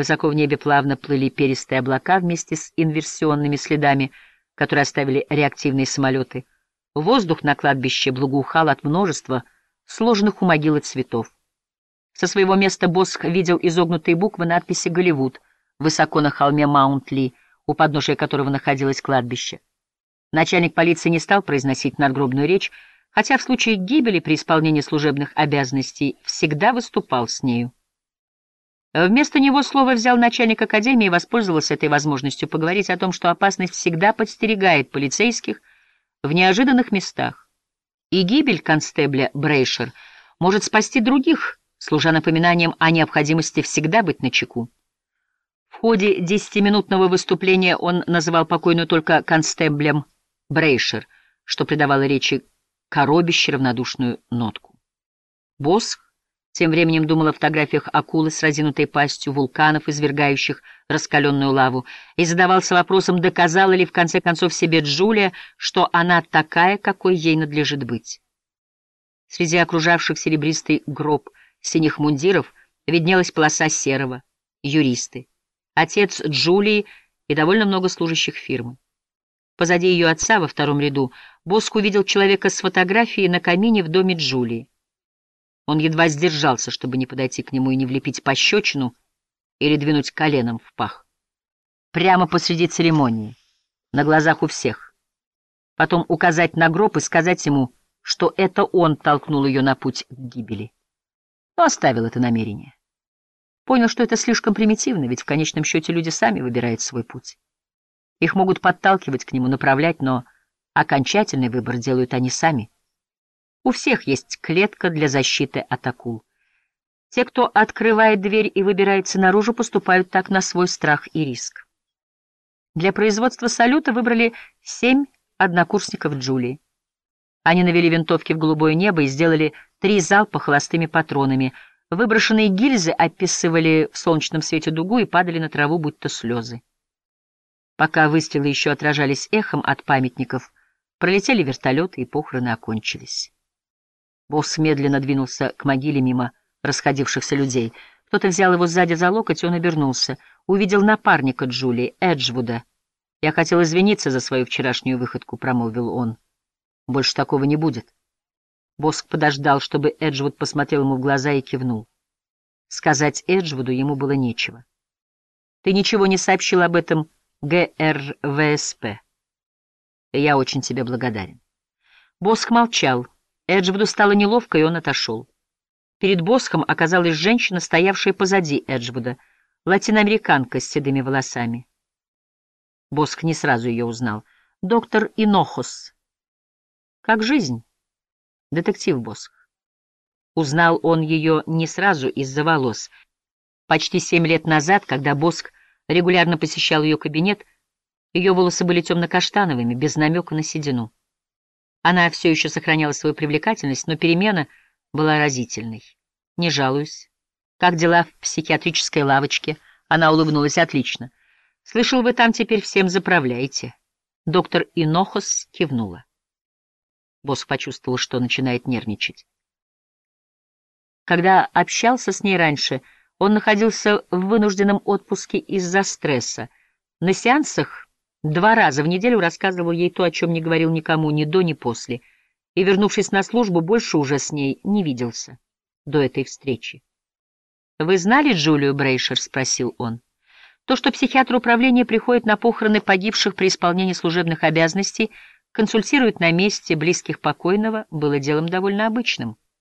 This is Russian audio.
Высоко в небе плавно плыли перистые облака вместе с инверсионными следами, которые оставили реактивные самолеты. Воздух на кладбище благоухал от множества сложенных у могилы цветов. Со своего места Босх видел изогнутые буквы надписи «Голливуд» высоко на холме Маунт-Ли, у подножия которого находилось кладбище. Начальник полиции не стал произносить надгробную речь, хотя в случае гибели при исполнении служебных обязанностей всегда выступал с нею. Вместо него слово взял начальник академии и воспользовался этой возможностью поговорить о том, что опасность всегда подстерегает полицейских в неожиданных местах. И гибель констебля Брейшер может спасти других, служа напоминанием о необходимости всегда быть начеку. В ходе десятиминутного выступления он называл покойную только констеблем Брейшер, что придавало речи коробище равнодушную нотку. Босх тем временем думал о фотографиях акулы с разинутой пастью, вулканов, извергающих раскаленную лаву, и задавался вопросом, доказала ли в конце концов себе Джулия, что она такая, какой ей надлежит быть. Среди окружавших серебристый гроб синих мундиров виднелась полоса серого, юристы, отец Джулии и довольно много служащих фирмы. Позади ее отца, во втором ряду, Боск увидел человека с фотографией на камине в доме Джулии. Он едва сдержался, чтобы не подойти к нему и не влепить пощечину или двинуть коленом в пах. Прямо посреди церемонии, на глазах у всех. Потом указать на гроб и сказать ему, что это он толкнул ее на путь к гибели. Но оставил это намерение. Понял, что это слишком примитивно, ведь в конечном счете люди сами выбирают свой путь. Их могут подталкивать к нему, направлять, но окончательный выбор делают они сами. У всех есть клетка для защиты от акул. Те, кто открывает дверь и выбирается наружу, поступают так на свой страх и риск. Для производства салюта выбрали семь однокурсников Джулии. Они навели винтовки в голубое небо и сделали три залпа холостыми патронами. Выброшенные гильзы описывали в солнечном свете дугу и падали на траву, будто слезы. Пока выстрелы еще отражались эхом от памятников, пролетели вертолеты и похороны окончились. Босс медленно двинулся к могиле мимо расходившихся людей. Кто-то взял его сзади за локоть, и он обернулся. Увидел напарника Джулии, Эджвуда. «Я хотел извиниться за свою вчерашнюю выходку», — промолвил он. «Больше такого не будет». Боск подождал, чтобы Эджвуд посмотрел ему в глаза и кивнул. Сказать Эджвуду ему было нечего. «Ты ничего не сообщил об этом ГРВСП. Я очень тебе благодарен». Боск молчал. Эджвуду стало неловко, и он отошел. Перед Босхом оказалась женщина, стоявшая позади Эджвуда, латиноамериканка с седыми волосами. Босх не сразу ее узнал. Доктор Инохос. Как жизнь? Детектив Босх. Узнал он ее не сразу из-за волос. Почти семь лет назад, когда Боск регулярно посещал ее кабинет, ее волосы были темно-каштановыми, без намека на седину. Она все еще сохраняла свою привлекательность, но перемена была разительной. Не жалуюсь. Как дела в психиатрической лавочке? Она улыбнулась отлично. Слышал, вы там теперь всем заправляете. Доктор Инохос кивнула. Босс почувствовал, что начинает нервничать. Когда общался с ней раньше, он находился в вынужденном отпуске из-за стресса. На сеансах Два раза в неделю рассказывал ей то, о чем не говорил никому ни до, ни после, и, вернувшись на службу, больше уже с ней не виделся до этой встречи. «Вы знали Джулию Брейшер?» — спросил он. То, что психиатр управления приходит на похороны погибших при исполнении служебных обязанностей, консультирует на месте близких покойного, было делом довольно обычным.